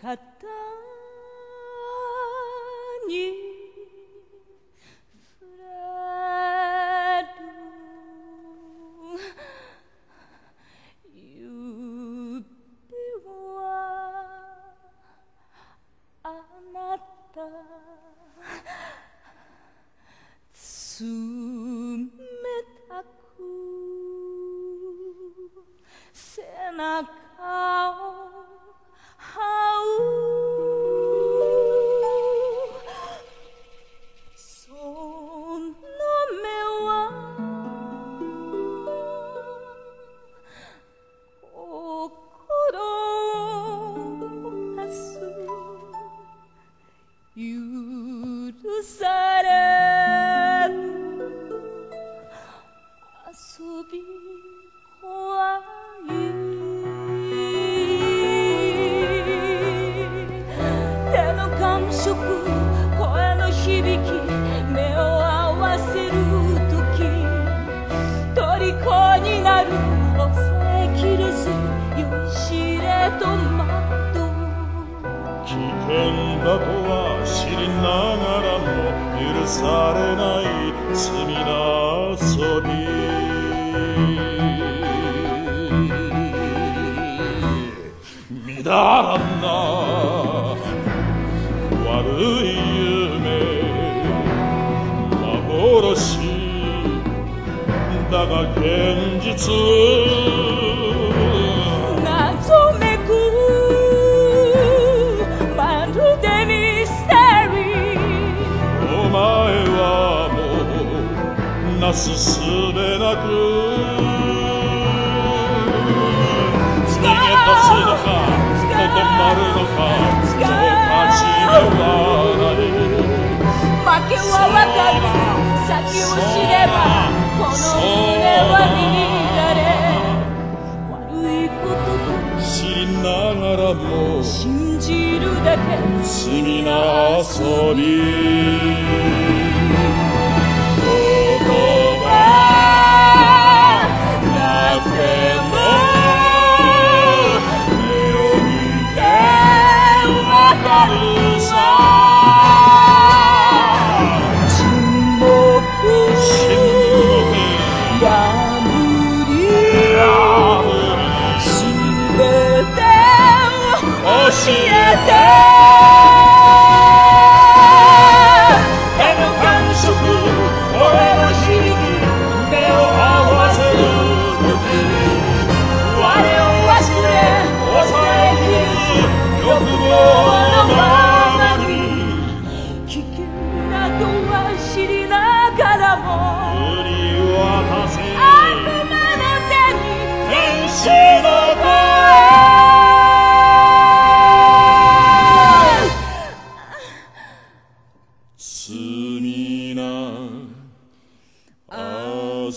肩に触れる指はあなたされない罪な遊び。乱らんな。悪い夢。幻。だが現実。もうなすすべなく。逃げ出すのかとどまるのかそう立ちはない負けはわかる先を知ればこの胸は乱れ悪いことと知りながらも信じるだけ罪な遊び教えて声罪な遊